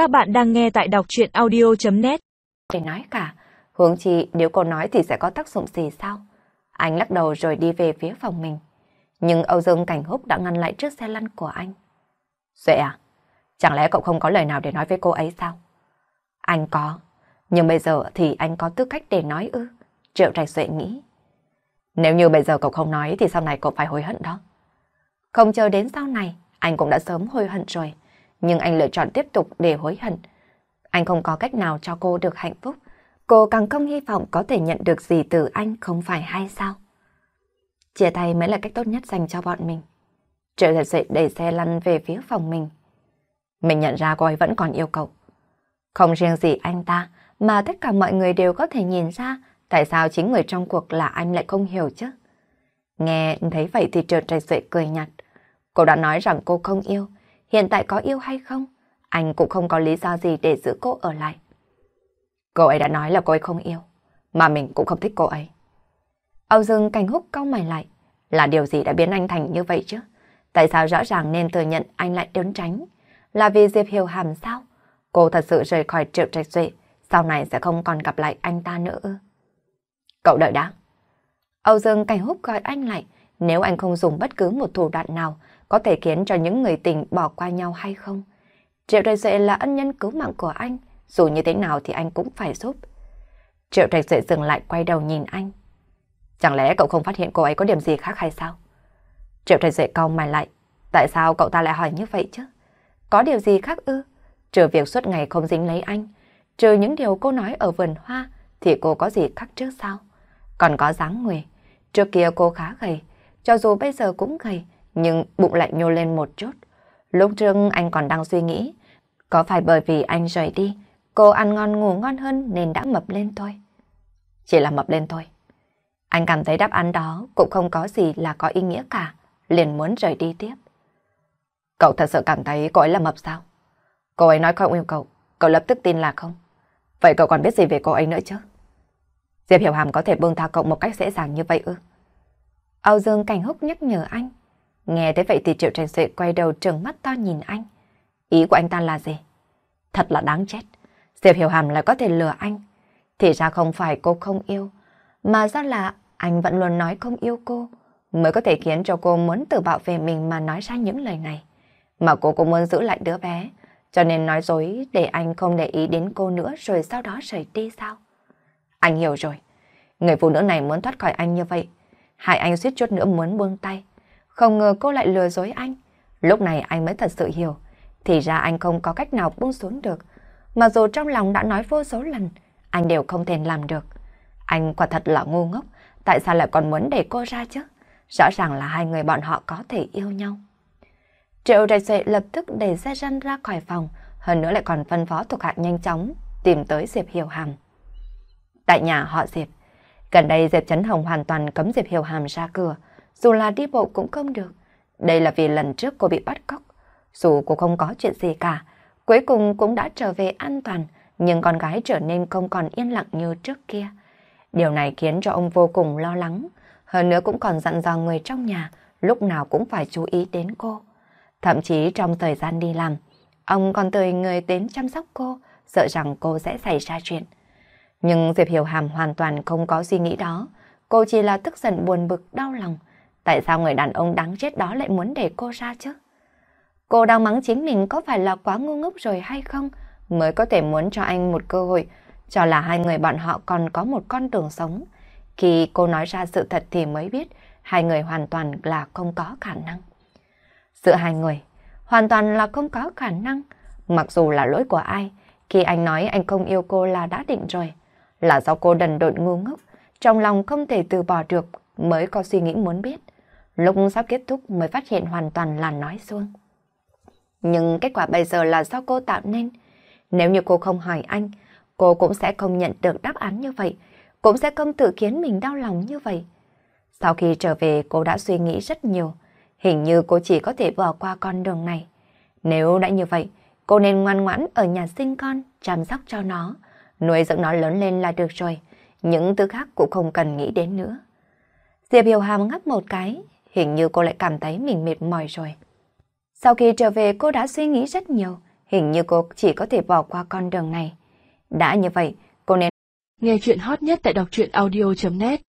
Các bạn đang nghe tại đọc chuyện audio.net Để nói cả, hướng chi nếu cô nói thì sẽ có tác dụng gì sao? Anh lắc đầu rồi đi về phía phòng mình. Nhưng Âu Dương Cảnh Húc đã ngăn lại trước xe lăn của anh. Duệ à, chẳng lẽ cậu không có lời nào để nói với cô ấy sao? Anh có, nhưng bây giờ thì anh có tư cách để nói ư? Triệu Trạch Duệ nghĩ. Nếu như bây giờ cậu không nói thì sau này cậu phải hối hận đó. Không chờ đến sau này, anh cũng đã sớm hối hận rồi. Nhưng anh lựa chọn tiếp tục để hối hận. Anh không có cách nào cho cô được hạnh phúc. Cô càng không hy vọng có thể nhận được gì từ anh không phải hay sao? Chia tay mới là cách tốt nhất dành cho bọn mình. Triệu thật dậy đẩy xe lăn về phía phòng mình. Mình nhận ra cô ấy vẫn còn yêu cậu. Không riêng gì anh ta, mà tất cả mọi người đều có thể nhìn ra tại sao chính người trong cuộc là anh lại không hiểu chứ. Nghe thấy vậy thì Triệu Trạch dậy cười nhạt. Cô đã nói rằng cô không yêu, hiện tại có yêu hay không? Anh cũng không có lý do gì để giữ cô ở lại. Cô ấy đã nói là cô ấy không yêu, mà mình cũng không thích cô ấy. Âu Dương Cảnh Húc cau mày lại, là điều gì đã biến anh thành như vậy chứ? Tại sao rõ ràng nên thừa nhận anh lại trốn tránh? Là vì Diệp Hiểu Hàm sao? Cô thật sự rời khỏi Triệu Trạch Duệ, sau này sẽ không còn gặp lại anh ta nữa ư? Cậu đợi đã. Âu Dương Cảnh Húc gọi anh lại, nếu anh không dùng bất cứ một thủ đoạn nào có thể khiến cho những người tình bỏ qua nhau hay không? Triệu Trạch Duệ là ân nhân cứu mạng của anh, dù như thế nào thì anh cũng phải giúp. Triệu Trạch Duệ dừng lại quay đầu nhìn anh. Chẳng lẽ cậu không phát hiện cô ấy có điểm gì khác hay sao? Triệu Trạch Duệ cau mày lại. Tại sao cậu ta lại hỏi như vậy chứ? Có điều gì khác ư? Trừ việc suốt ngày không dính lấy anh, trừ những điều cô nói ở vườn hoa, thì cô có gì khác trước sao? Còn có dáng người. Trước kia cô khá gầy, cho dù bây giờ cũng gầy, nhưng bụng lại nhô lên một chút. Lúc trước anh còn đang suy nghĩ, có phải bởi vì anh rời đi, cô ăn ngon ngủ ngon hơn nên đã mập lên thôi. Chỉ là mập lên thôi. Anh cảm thấy đáp án đó cũng không có gì là có ý nghĩa cả, liền muốn rời đi tiếp. Cậu thật sự cảm thấy cô ấy là mập sao? Cô ấy nói không yêu cậu, cậu lập tức tin là không. Vậy cậu còn biết gì về cô ấy nữa chứ? Diệp Hiểu Hàm có thể buông tha cậu một cách dễ dàng như vậy ư? Âu Dương Cảnh Húc nhắc nhở anh. Nghe thế vậy thì Triệu Tranh Duệ quay đầu trừng mắt to nhìn anh. Ý của anh ta là gì? Thật là đáng chết. Diệp Hiểu Hàm lại có thể lừa anh. Thì ra không phải cô không yêu, mà do là anh vẫn luôn nói không yêu cô, mới có thể khiến cho cô muốn tự bảo vệ mình mà nói ra những lời này. Mà cô cũng muốn giữ lại đứa bé, cho nên nói dối để anh không để ý đến cô nữa rồi sau đó rời đi sao? Anh hiểu rồi. Người phụ nữ này muốn thoát khỏi anh như vậy. Hại anh suýt chút nữa muốn buông tay. Không ngờ cô lại lừa dối anh. Lúc này anh mới thật sự hiểu. Thì ra anh không có cách nào buông xuống được. Mà dù trong lòng đã nói vô số lần, anh đều không thể làm được. Anh quả thật là ngu ngốc. Tại sao lại còn muốn để cô ra chứ? Rõ ràng là hai người bọn họ có thể yêu nhau. Triệu Trạch Duệ lập tức đẩy xe răn ra khỏi phòng, hơn nữa lại còn phân phó thuộc hạ nhanh chóng tìm tới Diệp Hiểu Hàm. Tại nhà họ Diệp, gần đây Diệp Trấn Hồng hoàn toàn cấm Diệp Hiểu Hàm ra cửa, dù là đi bộ cũng không được. Đây là vì lần trước cô bị bắt cóc, dù cô không có chuyện gì cả, cuối cùng cũng đã trở về an toàn, nhưng con gái trở nên không còn yên lặng như trước kia. Điều này khiến cho ông vô cùng lo lắng, hơn nữa cũng còn dặn dò người trong nhà lúc nào cũng phải chú ý đến cô. Thậm chí trong thời gian đi làm, ông còn tời người đến chăm sóc cô, sợ rằng cô sẽ xảy ra chuyện. Nhưng Diệp Hiểu Hàm hoàn toàn không có suy nghĩ đó. Cô chỉ là tức giận buồn bực, đau lòng. Tại sao người đàn ông đáng chết đó lại muốn để cô ra chứ? Cô đang mắng chính mình có phải là quá ngu ngốc rồi hay không? Mới có thể muốn cho anh một cơ hội, cho là hai người bọn họ còn có một con đường sống. Khi cô nói ra sự thật thì mới biết hai người hoàn toàn là không có khả năng. Giữa hai người, hoàn toàn là không có khả năng. Mặc dù là lỗi của ai, khi anh nói anh không yêu cô là đã định rồi. Là do cô đần độn ngu ngốc, trong lòng không thể từ bỏ được mới có suy nghĩ muốn biết. Lúc sắp kết thúc mới phát hiện hoàn toàn là nói xuông. Nhưng kết quả bây giờ là do cô tạo nên. Nếu như cô không hỏi anh, cô cũng sẽ không nhận được đáp án như vậy, cũng sẽ không tự khiến mình đau lòng như vậy. Sau khi trở về cô đã suy nghĩ rất nhiều, hình như cô chỉ có thể bỏ qua con đường này. Nếu đã như vậy, cô nên ngoan ngoãn ở nhà sinh con, chăm sóc cho nó, nuôi dưỡng nó lớn lên là được rồi, những thứ khác cũng không cần nghĩ đến nữa. Diệp Hiểu Hàm ngắp một cái, hình như cô lại cảm thấy mình mệt mỏi rồi. Sau khi trở về cô đã suy nghĩ rất nhiều, Hình như cô chỉ có thể bỏ qua con đường này. Đã như vậy, cô nên... Nghe chuyện hot nhất tại đọc truyện audio.net